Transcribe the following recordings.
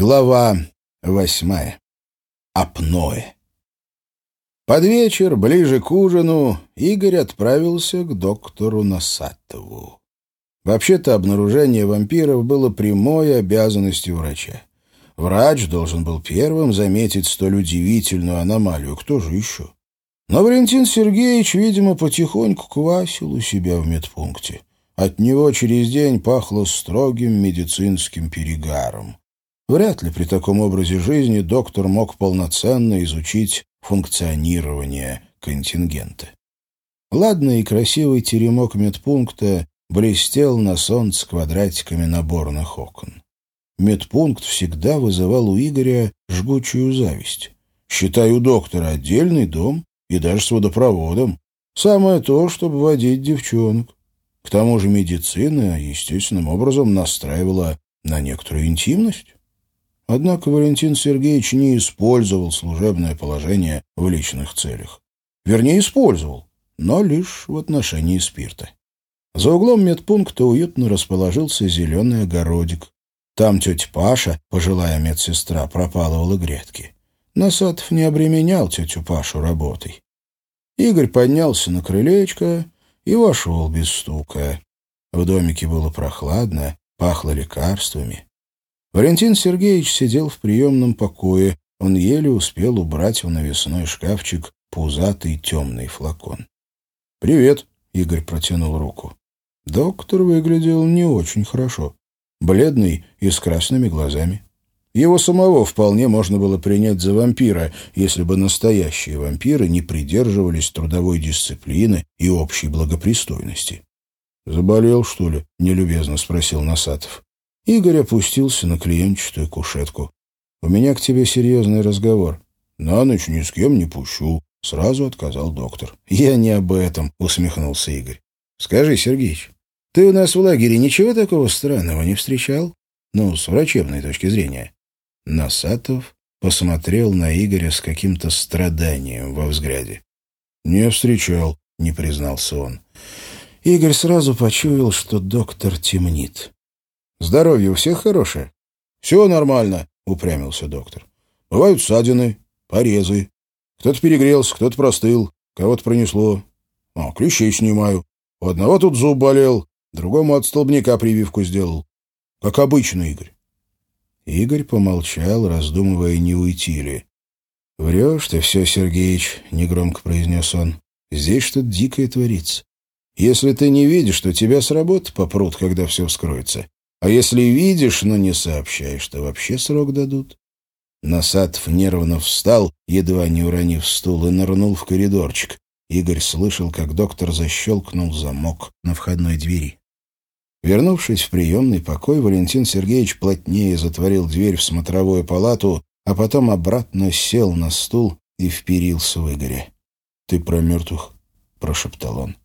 Глава восьмая. Апное. Под вечер, ближе к ужину, Игорь отправился к доктору Насатову. Вообще-то обнаружение вампиров было прямой обязанностью врача. Врач должен был первым заметить столь удивительную аномалию. Кто же еще? Но Валентин Сергеевич, видимо, потихоньку квасил у себя в медпункте. От него через день пахло строгим медицинским перегаром. Вряд ли при таком образе жизни доктор мог полноценно изучить функционирование контингента. Ладный и красивый теремок медпункта блестел на солнце квадратиками наборных окон. Медпункт всегда вызывал у Игоря жгучую зависть. Считай, у доктора отдельный дом и даже с водопроводом. Самое то, чтобы водить девчонок. К тому же медицина естественным образом настраивала на некоторую интимность. Однако Валентин Сергеевич не использовал служебное положение в личных целях. Вернее, использовал, но лишь в отношении спирта. За углом медпункта уютно расположился зеленый огородик. Там тетя Паша, пожилая медсестра, пропалывала грядки. Насадов не обременял тетю Пашу работой. Игорь поднялся на крылечко и вошел без стука. В домике было прохладно, пахло лекарствами. Валентин Сергеевич сидел в приемном покое. Он еле успел убрать в навесной шкафчик пузатый темный флакон. «Привет», — Игорь протянул руку. Доктор выглядел не очень хорошо. Бледный и с красными глазами. Его самого вполне можно было принять за вампира, если бы настоящие вампиры не придерживались трудовой дисциплины и общей благопристойности. «Заболел, что ли?» — нелюбезно спросил Насатов. Игорь опустился на клиентчатую кушетку. «У меня к тебе серьезный разговор». «На ночь ни с кем не пущу», — сразу отказал доктор. «Я не об этом», — усмехнулся Игорь. «Скажи, Сергеич, ты у нас в лагере ничего такого странного не встречал? Ну, с врачебной точки зрения». Насатов посмотрел на Игоря с каким-то страданием во взгляде. «Не встречал», — не признался он. Игорь сразу почуял, что доктор темнит. Здоровье у всех хорошее? — Все нормально, — упрямился доктор. — Бывают ссадины, порезы. Кто-то перегрелся, кто-то простыл, кого-то пронесло. А, клещей снимаю. У одного тут зуб болел, другому от столбняка прививку сделал. Как обычно, Игорь. Игорь помолчал, раздумывая, не уйти ли. «Врешь ты все, Сергеич», — негромко произнес он. «Здесь что-то дикое творится. Если ты не видишь, то тебя с работы попрут, когда все вскроется. А если видишь, но не сообщаешь, то вообще срок дадут. Насадов нервно встал, едва не уронив стул, и нырнул в коридорчик. Игорь слышал, как доктор защелкнул замок на входной двери. Вернувшись в приемный покой, Валентин Сергеевич плотнее затворил дверь в смотровую палату, а потом обратно сел на стул и вперился в Игоря. «Ты про мертвых?» — прошептал он.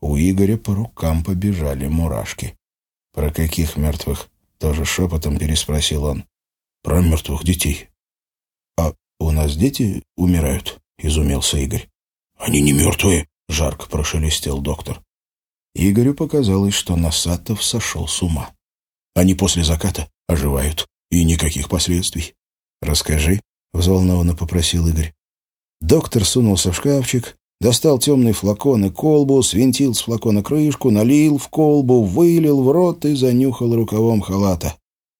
У Игоря по рукам побежали мурашки. «Про каких мертвых?» — тоже шепотом переспросил он. «Про мертвых детей». «А у нас дети умирают?» — изумился Игорь. «Они не мертвые», — жарко прошелестел доктор. Игорю показалось, что Насатов сошел с ума. «Они после заката оживают, и никаких последствий». «Расскажи», — взволнованно попросил Игорь. Доктор сунулся в шкафчик, Достал темный флакон и колбу, свинтил с флакона крышку, налил в колбу, вылил в рот и занюхал рукавом халата.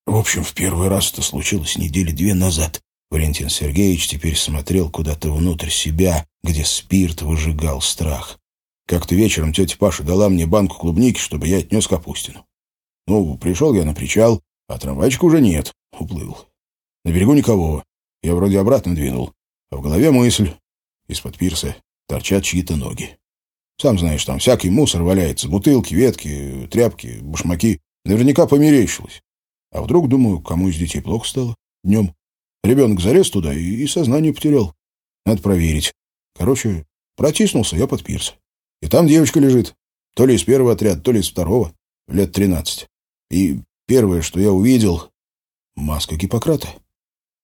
В общем, в первый раз это случилось недели две назад. Валентин Сергеевич теперь смотрел куда-то внутрь себя, где спирт выжигал страх. Как-то вечером тетя Паша дала мне банку клубники, чтобы я отнес Капустину. Ну, пришел я на причал, а трамвайчика уже нет, уплыл. На берегу никого. Я вроде обратно двинул. А в голове мысль из-под пирса торчат чьи-то ноги. Сам знаешь, там всякий мусор валяется, бутылки, ветки, тряпки, башмаки. Наверняка померещилось. А вдруг, думаю, кому из детей плохо стало? Днем. Ребенок залез туда и, и сознание потерял. Надо проверить. Короче, протиснулся я под пирс. И там девочка лежит. То ли из первого отряда, то ли из второго. Лет тринадцать. И первое, что я увидел — маска Гиппократа.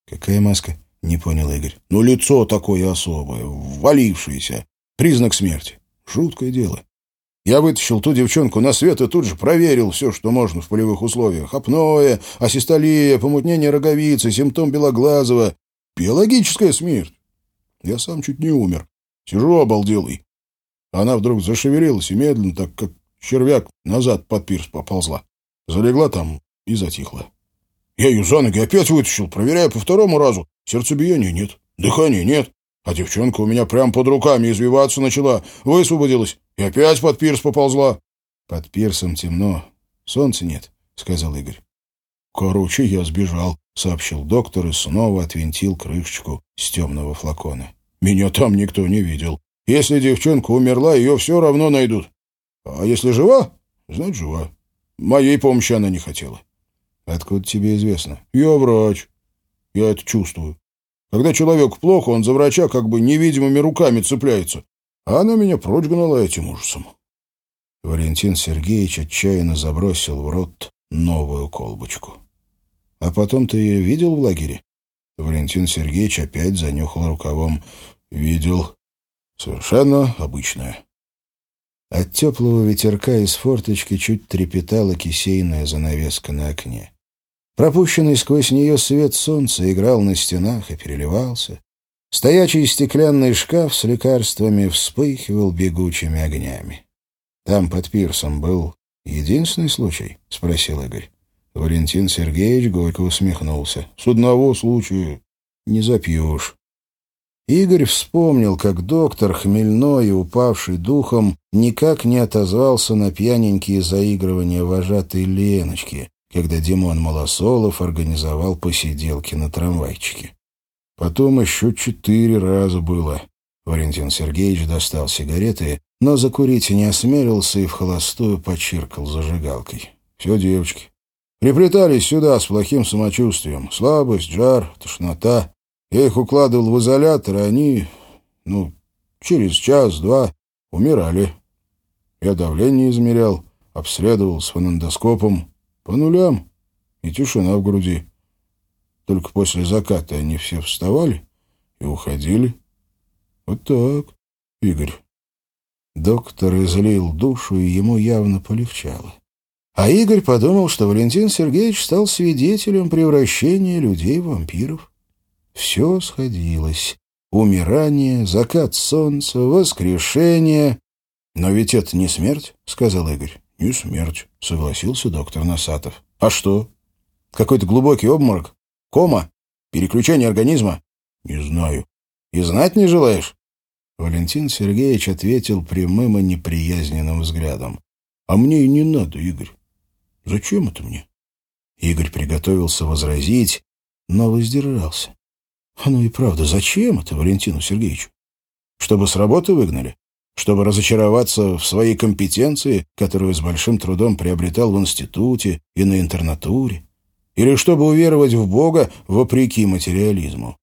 Какая маска? — не понял Игорь. «Ну, лицо такое особое, ввалившееся. Признак смерти. Жуткое дело. Я вытащил ту девчонку на свет и тут же проверил все, что можно в полевых условиях. Апноэ, асистолия, помутнение роговицы, симптом Белоглазова. Биологическая смерть. Я сам чуть не умер. Сижу обалделый. Она вдруг зашевелилась и медленно, так как червяк, назад под пирс поползла. Залегла там и затихла. Я ее за ноги опять вытащил, проверяю по второму разу. Сердцебиения нет, дыхания нет. А девчонка у меня прямо под руками извиваться начала, высвободилась и опять под пирс поползла. Под пирсом темно, солнца нет, — сказал Игорь. Короче, я сбежал, — сообщил доктор и снова отвинтил крышечку с темного флакона. Меня там никто не видел. Если девчонка умерла, ее все равно найдут. А если жива, значит, жива. Моей помощи она не хотела. Откуда тебе известно? Я врач. Я это чувствую. Когда человеку плохо, он за врача как бы невидимыми руками цепляется. А она меня прочь гнала этим ужасом. Валентин Сергеевич отчаянно забросил в рот новую колбочку. «А потом ты ее видел в лагере?» Валентин Сергеевич опять занюхал рукавом. «Видел. Совершенно обычная». От теплого ветерка из форточки чуть трепетала кисейная занавеска на окне. Пропущенный сквозь нее свет солнца играл на стенах и переливался. Стоячий стеклянный шкаф с лекарствами вспыхивал бегучими огнями. «Там под пирсом был единственный случай?» — спросил Игорь. Валентин Сергеевич горько усмехнулся. «С одного случая не запьешь». Игорь вспомнил, как доктор, хмельной и упавший духом, никак не отозвался на пьяненькие заигрывания вожатой Леночки, когда Димон Малосолов организовал посиделки на трамвайчике. Потом еще четыре раза было. Валентин Сергеевич достал сигареты, но закурить не осмелился и в холостую почиркал зажигалкой. Все девочки. Приплетались сюда с плохим самочувствием. Слабость, жар, тошнота. Я их укладывал в изолятор, и они, ну, через час-два умирали. Я давление измерял, обследовал с фонендоскопом. По нулям. И тишина в груди. Только после заката они все вставали и уходили. Вот так, Игорь. Доктор излил душу, и ему явно полегчало. А Игорь подумал, что Валентин Сергеевич стал свидетелем превращения людей в вампиров. Все сходилось. Умирание, закат солнца, воскрешение. «Но ведь это не смерть», — сказал Игорь. «Не смерть», — согласился доктор Носатов. «А что? Какой-то глубокий обморок? Кома? Переключение организма?» «Не знаю». «И знать не желаешь?» Валентин Сергеевич ответил прямым и неприязненным взглядом. «А мне и не надо, Игорь. Зачем это мне?» Игорь приготовился возразить, но воздержался. «А ну и правда, зачем это Валентину Сергеевичу? Чтобы с работы выгнали? чтобы разочароваться в своей компетенции, которую с большим трудом приобретал в институте и на интернатуре, или чтобы уверовать в Бога вопреки материализму.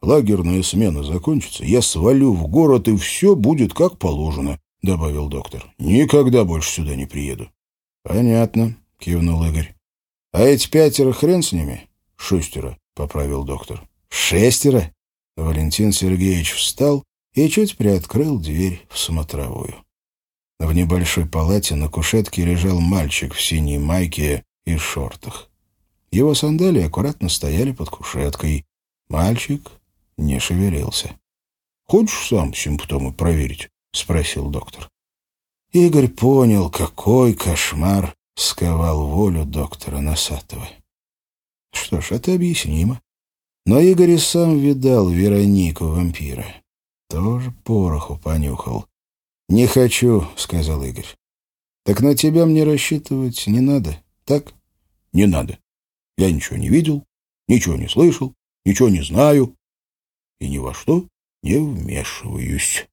Лагерная смена закончится, я свалю в город, и все будет как положено, — добавил доктор. Никогда больше сюда не приеду. — Понятно, — кивнул Игорь. — А эти пятеро хрен с ними? — Шестеро, — поправил доктор. — Шестеро? Валентин Сергеевич встал и чуть приоткрыл дверь в смотровую. В небольшой палате на кушетке лежал мальчик в синей майке и шортах. Его сандалии аккуратно стояли под кушеткой. Мальчик не шевелился. «Хочешь сам симптомы проверить?» — спросил доктор. Игорь понял, какой кошмар сковал волю доктора Носатова. Что ж, это объяснимо. Но Игорь и сам видал Веронику вампира. Тоже пороху понюхал. «Не хочу», — сказал Игорь. «Так на тебя мне рассчитывать не надо, так?» «Не надо. Я ничего не видел, ничего не слышал, ничего не знаю и ни во что не вмешиваюсь».